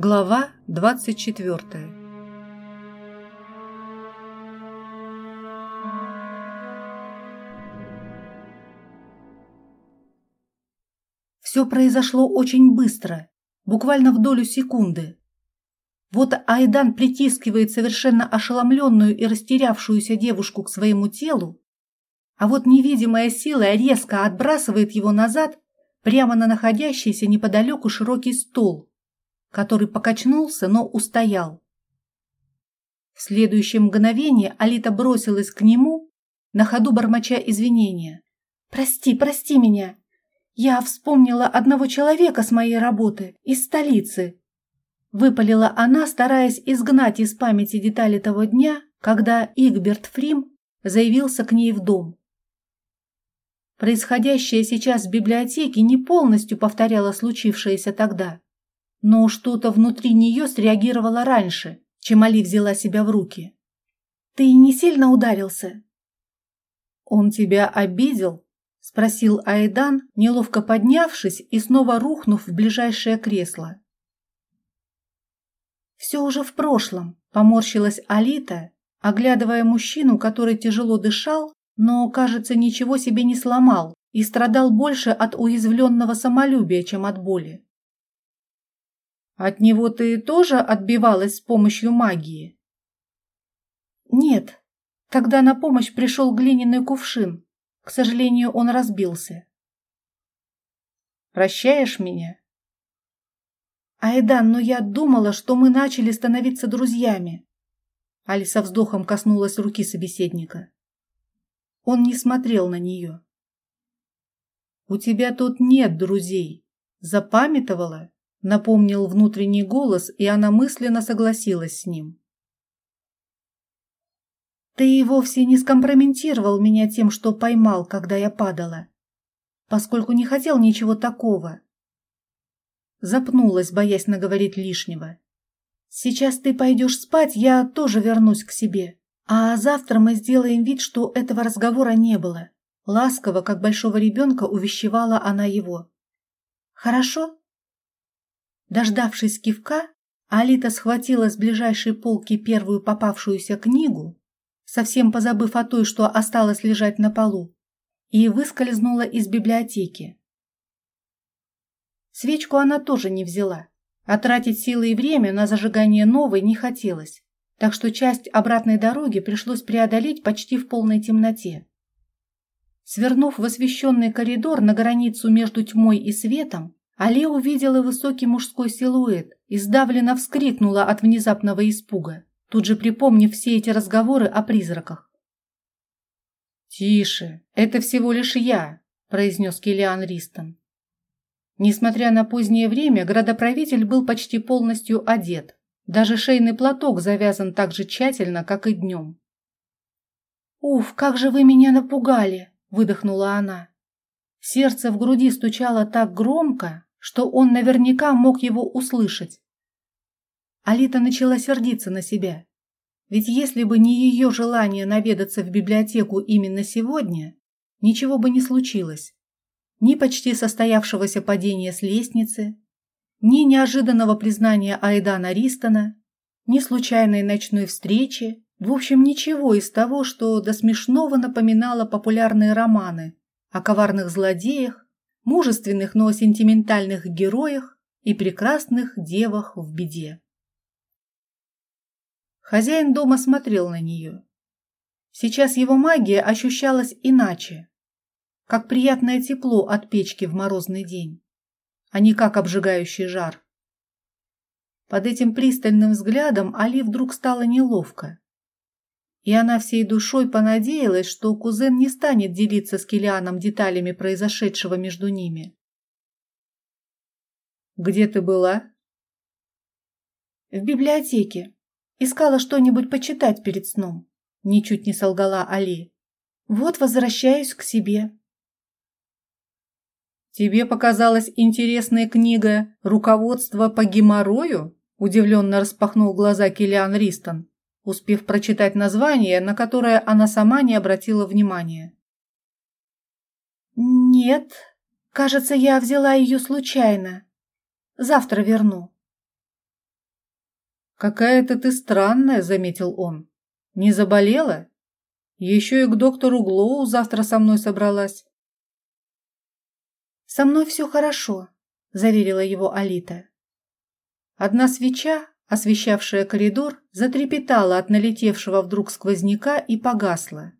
Глава 24 Все произошло очень быстро, буквально в долю секунды. Вот Айдан притискивает совершенно ошеломленную и растерявшуюся девушку к своему телу, а вот невидимая сила резко отбрасывает его назад прямо на находящийся неподалеку широкий стол, который покачнулся, но устоял. В следующее мгновение Алита бросилась к нему, на ходу бормоча извинения. «Прости, прости меня. Я вспомнила одного человека с моей работы, из столицы». Выпалила она, стараясь изгнать из памяти детали того дня, когда Игберт Фрим заявился к ней в дом. Происходящее сейчас в библиотеке не полностью повторяло случившееся тогда, но что-то внутри нее среагировало раньше, чем Али взяла себя в руки. «Ты не сильно ударился?» «Он тебя обидел?» – спросил Айдан, неловко поднявшись и снова рухнув в ближайшее кресло. «Все уже в прошлом», – поморщилась Алита, оглядывая мужчину, который тяжело дышал но, кажется, ничего себе не сломал и страдал больше от уязвленного самолюбия, чем от боли. От него ты тоже отбивалась с помощью магии? Нет. Тогда на помощь пришел глиняный кувшин. К сожалению, он разбился. Прощаешь меня? Айдан, но я думала, что мы начали становиться друзьями. Алиса вздохом коснулась руки собеседника. Он не смотрел на нее. «У тебя тут нет друзей. Запамятовала?» Напомнил внутренний голос, и она мысленно согласилась с ним. «Ты и вовсе не скомпрометировал меня тем, что поймал, когда я падала, поскольку не хотел ничего такого». Запнулась, боясь наговорить лишнего. «Сейчас ты пойдешь спать, я тоже вернусь к себе. А завтра мы сделаем вид, что этого разговора не было. Ласково, как большого ребенка, увещевала она его. Хорошо? Дождавшись кивка, Алита схватила с ближайшей полки первую попавшуюся книгу, совсем позабыв о той, что осталось лежать на полу, и выскользнула из библиотеки. Свечку она тоже не взяла, а тратить силы и время на зажигание новой не хотелось так что часть обратной дороги пришлось преодолеть почти в полной темноте. Свернув в освещенный коридор на границу между тьмой и светом, Али увидела высокий мужской силуэт и сдавленно вскрикнула от внезапного испуга, тут же припомнив все эти разговоры о призраках. «Тише, это всего лишь я», – произнес Киллиан Ристон. Несмотря на позднее время, градоправитель был почти полностью одет. Даже шейный платок завязан так же тщательно, как и днем. «Уф, как же вы меня напугали!» – выдохнула она. Сердце в груди стучало так громко, что он наверняка мог его услышать. Алита начала сердиться на себя. Ведь если бы не ее желание наведаться в библиотеку именно сегодня, ничего бы не случилось. Ни почти состоявшегося падения с лестницы, ни неожиданного признания Айдана Ристона, ни случайной ночной встречи, в общем, ничего из того, что до смешного напоминало популярные романы о коварных злодеях, мужественных, но сентиментальных героях и прекрасных девах в беде. Хозяин дома смотрел на нее. Сейчас его магия ощущалась иначе, как приятное тепло от печки в морозный день а не как обжигающий жар. Под этим пристальным взглядом Али вдруг стало неловко. И она всей душой понадеялась, что кузен не станет делиться с Килианом деталями произошедшего между ними. «Где ты была?» «В библиотеке. Искала что-нибудь почитать перед сном», – ничуть не солгала Али. «Вот возвращаюсь к себе». «Тебе показалась интересная книга «Руководство по геморрою»?» Удивленно распахнул глаза Киллиан Ристон, успев прочитать название, на которое она сама не обратила внимания. «Нет, кажется, я взяла ее случайно. Завтра верну». «Какая-то ты странная», — заметил он. «Не заболела? Еще и к доктору Глоу завтра со мной собралась». «Со мной все хорошо», — заверила его Алита. Одна свеча, освещавшая коридор, затрепетала от налетевшего вдруг сквозняка и погасла.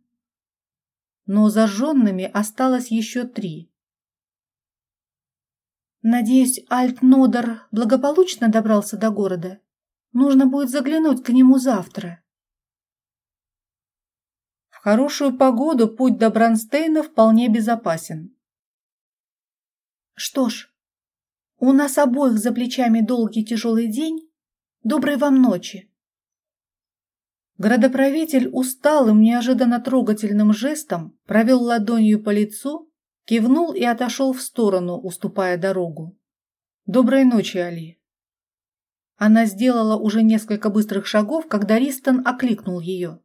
Но зажженными осталось еще три. «Надеюсь, Альт-Нодер благополучно добрался до города? Нужно будет заглянуть к нему завтра». В хорошую погоду путь до Бронстейна вполне безопасен. Что ж, у нас обоих за плечами долгий тяжелый день. Доброй вам ночи. Градоправитель усталым, неожиданно трогательным жестом провел ладонью по лицу, кивнул и отошел в сторону, уступая дорогу. «Доброй ночи, Али». Она сделала уже несколько быстрых шагов, когда Ристон окликнул ее.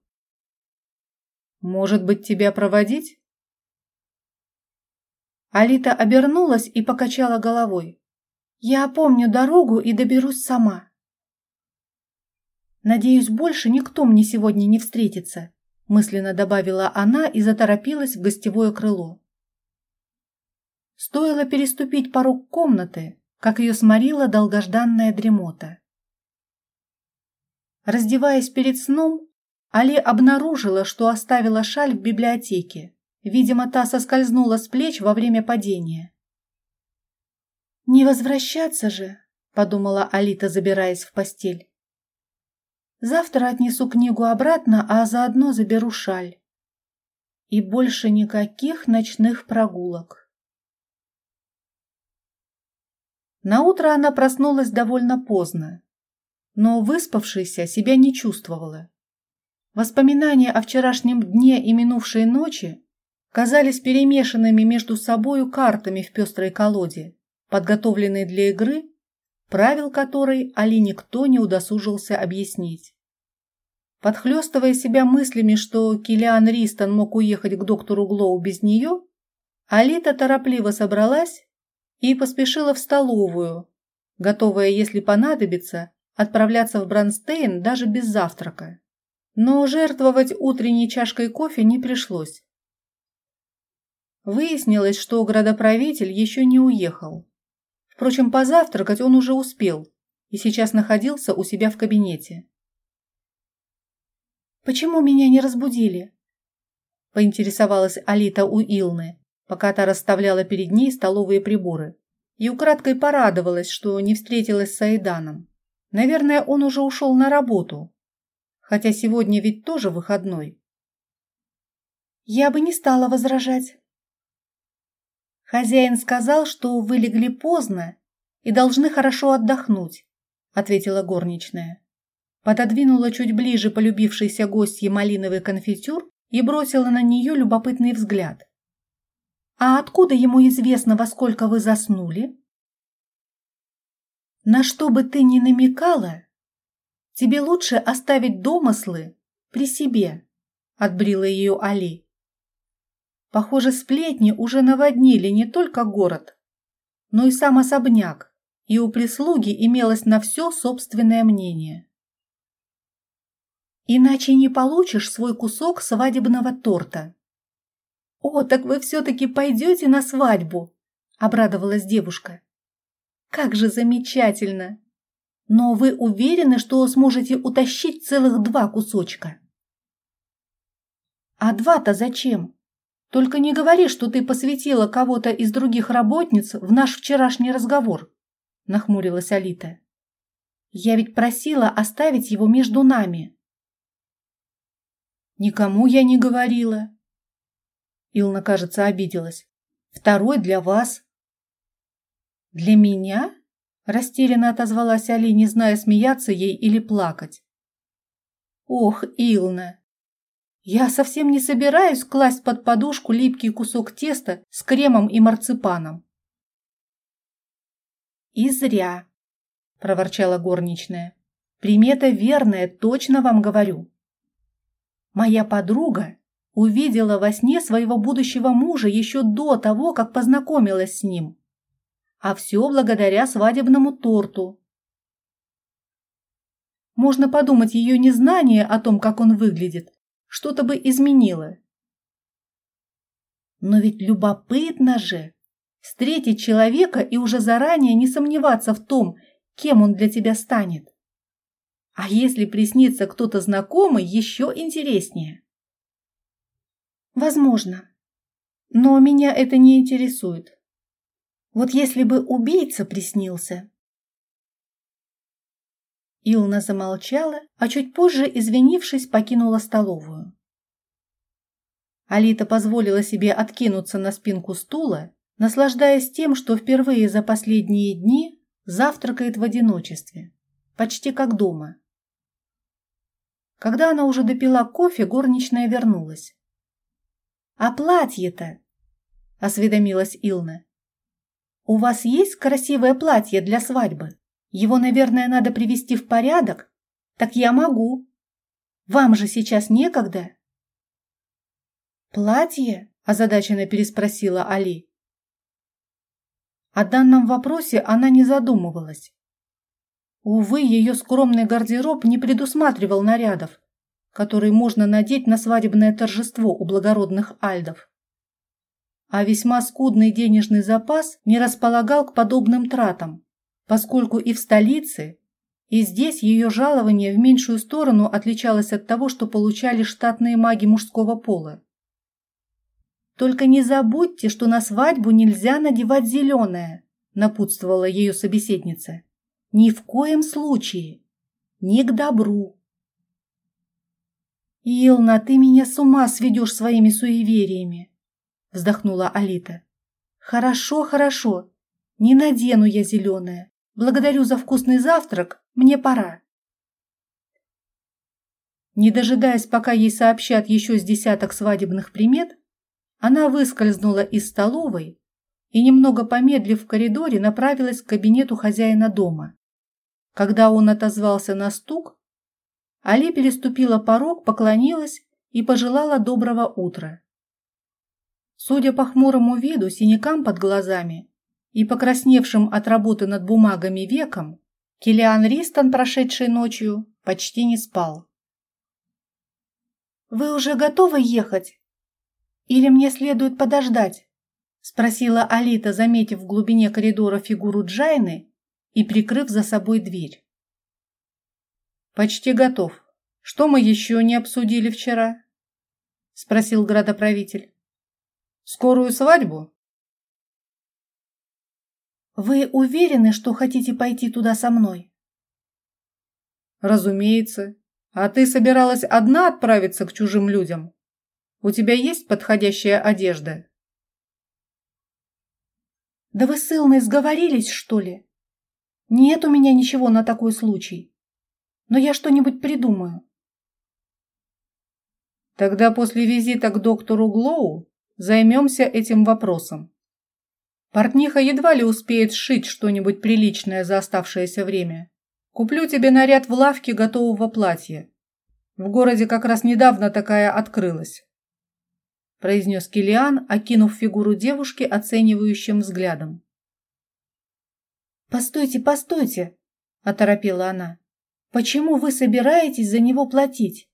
«Может быть, тебя проводить?» Алита обернулась и покачала головой. «Я помню дорогу и доберусь сама». «Надеюсь, больше никто мне сегодня не встретится», мысленно добавила она и заторопилась в гостевое крыло. Стоило переступить порог комнаты, как ее сморила долгожданная дремота. Раздеваясь перед сном, Али обнаружила, что оставила шаль в библиотеке. Видимо, та соскользнула с плеч во время падения. «Не возвращаться же», — подумала Алита, забираясь в постель. «Завтра отнесу книгу обратно, а заодно заберу шаль. И больше никаких ночных прогулок». Наутро она проснулась довольно поздно, но выспавшейся себя не чувствовала. Воспоминания о вчерашнем дне и минувшей ночи казались перемешанными между собою картами в пестрой колоде, подготовленной для игры, правил которой Али никто не удосужился объяснить. Подхлестывая себя мыслями, что Килиан Ристон мог уехать к доктору Глоу без нее, Алита торопливо собралась и поспешила в столовую, готовая, если понадобится, отправляться в Бронстейн даже без завтрака. Но жертвовать утренней чашкой кофе не пришлось. Выяснилось, что градоправитель еще не уехал. Впрочем, позавтракать он уже успел и сейчас находился у себя в кабинете. «Почему меня не разбудили?» – поинтересовалась Алита у Илны, пока та расставляла перед ней столовые приборы, и украдкой порадовалась, что не встретилась с Айданом. Наверное, он уже ушел на работу, хотя сегодня ведь тоже выходной. «Я бы не стала возражать», «Хозяин сказал, что вы легли поздно и должны хорошо отдохнуть», — ответила горничная. Пододвинула чуть ближе полюбившейся гостье малиновый конфитюр и бросила на нее любопытный взгляд. «А откуда ему известно, во сколько вы заснули?» «На что бы ты ни намекала, тебе лучше оставить домыслы при себе», — отбрила ее Али. Похоже, сплетни уже наводнили не только город, но и сам особняк, и у прислуги имелось на все собственное мнение. Иначе не получишь свой кусок свадебного торта. «О, так вы все-таки пойдете на свадьбу!» – обрадовалась девушка. «Как же замечательно! Но вы уверены, что сможете утащить целых два кусочка?» «А два-то зачем?» Только не говори, что ты посвятила кого-то из других работниц в наш вчерашний разговор, нахмурилась Алита. Я ведь просила оставить его между нами. Никому я не говорила. Илна, кажется, обиделась. Второй для вас. Для меня? Растерянно отозвалась Али, не зная, смеяться ей или плакать. Ох, Илна, я совсем не собираюсь класть под подушку липкий кусок теста с кремом и марципаном. И зря, проворчала горничная. Примета верная, точно вам говорю. Моя подруга увидела во сне своего будущего мужа еще до того, как познакомилась с ним. А все благодаря свадебному торту. Можно подумать, ее незнание о том, как он выглядит, что-то бы изменило. Но ведь любопытно же встретить человека и уже заранее не сомневаться в том, кем он для тебя станет. А если приснится кто-то знакомый, еще интереснее. Возможно. Но меня это не интересует. Вот если бы убийца приснился. Илна замолчала, а чуть позже, извинившись, покинула столовую. Алита позволила себе откинуться на спинку стула, наслаждаясь тем, что впервые за последние дни завтракает в одиночестве, почти как дома. Когда она уже допила кофе, горничная вернулась. «А платье-то?» – осведомилась Илна. «У вас есть красивое платье для свадьбы? Его, наверное, надо привести в порядок? Так я могу. Вам же сейчас некогда?» «Платье?» – озадаченно переспросила Али. О данном вопросе она не задумывалась. Увы, ее скромный гардероб не предусматривал нарядов, которые можно надеть на свадебное торжество у благородных альдов. А весьма скудный денежный запас не располагал к подобным тратам, поскольку и в столице, и здесь ее жалование в меньшую сторону отличалось от того, что получали штатные маги мужского пола. «Только не забудьте, что на свадьбу нельзя надевать зеленое», напутствовала ее собеседница. Ни в коем случае. Не к добру. «Илна, ты меня с ума сведешь своими суевериями!» Вздохнула Алита. «Хорошо, хорошо. Не надену я зеленое. Благодарю за вкусный завтрак. Мне пора». Не дожидаясь, пока ей сообщат еще с десяток свадебных примет, она выскользнула из столовой и, немного помедлив в коридоре, направилась к кабинету хозяина дома. Когда он отозвался на стук, Али переступила порог, поклонилась и пожелала доброго утра. Судя по хмурому виду, синякам под глазами и покрасневшим от работы над бумагами веком, Килиан Ристон, прошедший ночью, почти не спал. «Вы уже готовы ехать? Или мне следует подождать?» – спросила Алита, заметив в глубине коридора фигуру Джайны и прикрыв за собой дверь. «Почти готов. Что мы еще не обсудили вчера?» – спросил градоправитель. «Скорую свадьбу?» «Вы уверены, что хотите пойти туда со мной?» «Разумеется. А ты собиралась одна отправиться к чужим людям? У тебя есть подходящая одежда?» «Да вы с Илной сговорились, что ли?» Нет у меня ничего на такой случай. Но я что-нибудь придумаю. Тогда после визита к доктору Глоу займемся этим вопросом. Портниха едва ли успеет сшить что-нибудь приличное за оставшееся время. Куплю тебе наряд в лавке готового платья. В городе как раз недавно такая открылась. Произнес Килиан, окинув фигуру девушки оценивающим взглядом. «Постойте, постойте!» – оторопела она. «Почему вы собираетесь за него платить?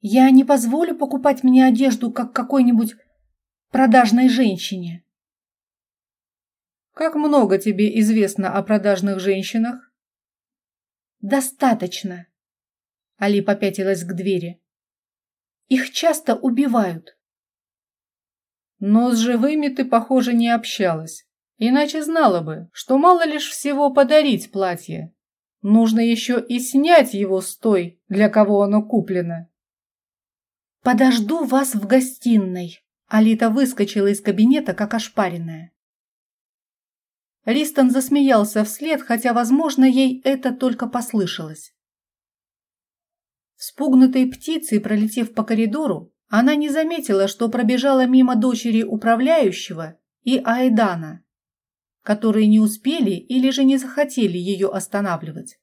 Я не позволю покупать мне одежду, как какой-нибудь продажной женщине». «Как много тебе известно о продажных женщинах?» «Достаточно!» Али попятилась к двери. «Их часто убивают». «Но с живыми ты, похоже, не общалась». Иначе знала бы, что мало лишь всего подарить платье. Нужно еще и снять его с той, для кого оно куплено. «Подожду вас в гостиной!» Алита выскочила из кабинета, как ошпаренная. Ристон засмеялся вслед, хотя, возможно, ей это только послышалось. Спугнутой птицей, пролетев по коридору, она не заметила, что пробежала мимо дочери управляющего и Айдана, которые не успели или же не захотели ее останавливать.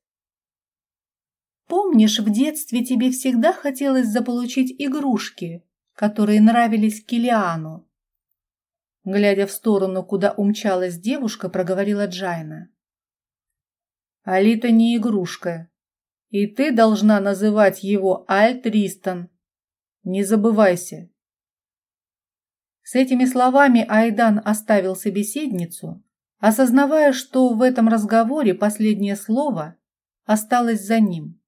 Помнишь, в детстве тебе всегда хотелось заполучить игрушки, которые нравились Килиану? Глядя в сторону, куда умчалась девушка, проговорила Джайна. Алита не игрушка. И ты должна называть его Альтристон. Не забывайся. С этими словами Айдан оставил собеседницу, осознавая, что в этом разговоре последнее слово осталось за ним.